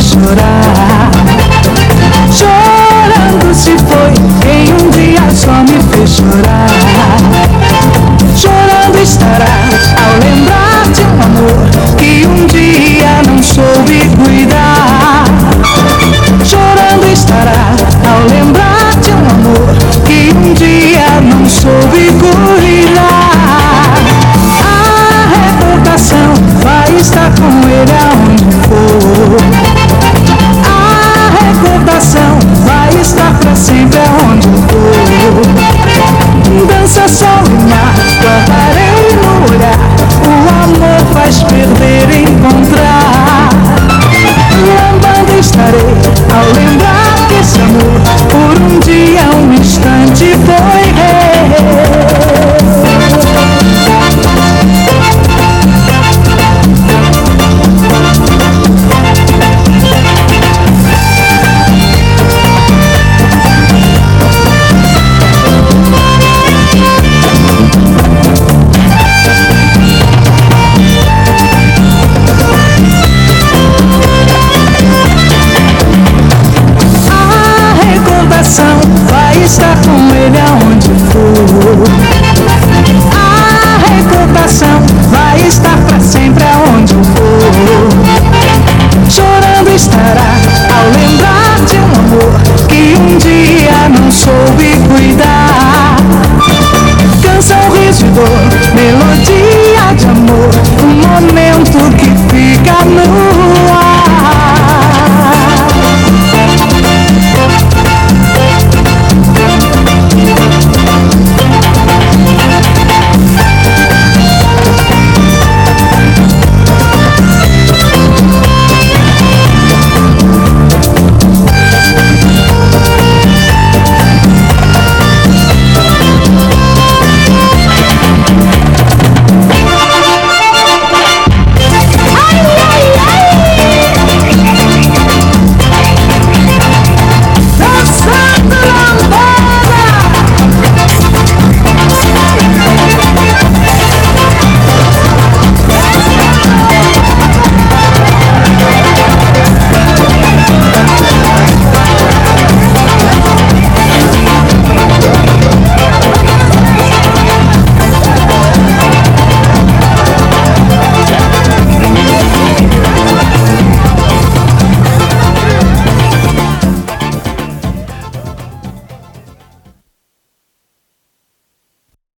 chorar. Chorando se foi, em um dia só me fez chorar. Chorando estará. está con